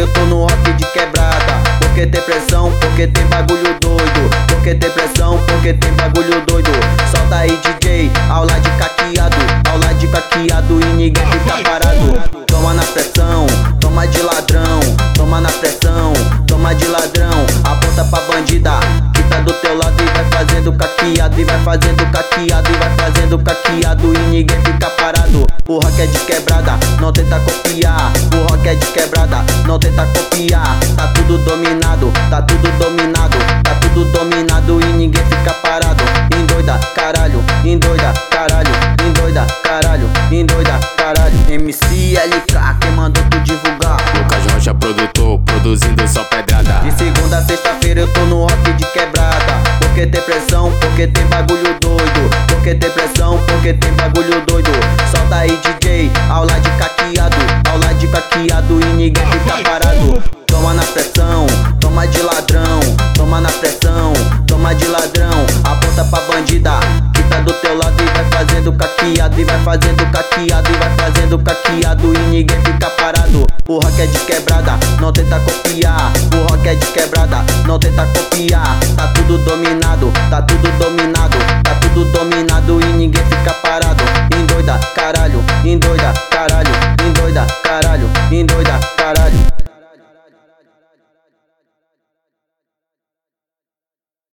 eu tô no rock de quebrada. Porque tem pressão, porque tem bagulho doido. Porque tem pressão, porque tem bagulho doido. Solta aí, DJ, aula de caqueado. Aula de caqueado e ninguém fica parado. Toma na pressão, toma de ladrão. Toma na pressão, toma de ladrão. Aponta pra bandida, caqueado, e vai fazendo caqueado, e vai fazendo caqueado e ninguém fica parado. O rock é de quebrada, não tenta copiar. O rock é de quebrada, não tenta copiar. Tá tudo dominado, tá tudo dominado, tá tudo dominado e ninguém fica parado. Endoida, caralho, endoida, caralho, endoida, caralho, endoida, caralho. MC LK, quem mandou tu divulgar? Lucas Rocha, produtor, produzindo só pedrada. De segunda a sexta-feira eu tô no rock de quebrada. Porque tem pressão, porque tem bagulho doido. Porque tem pressão, porque tem bagulho doido. Solta aí, DJ, aula de caqueado, aula de caqueado e ninguém fica parado. Toma na pressão, toma de ladrão, toma na pressão, toma de ladrão. Aponta pra bandida que tá do teu lado e vai fazendo caqueado, e vai fazendo caqueado, e vai fazendo caqueado e ninguém fica parado. O rock é de quebrada, não tenta copiar. O rock é de quebrada, não tenta copiar. Tá tudo dominado, tá tudo dominado, tá tudo dominado e ninguém fica parado. Endoida, caralho, endoida, caralho, endoida, caralho, endoida.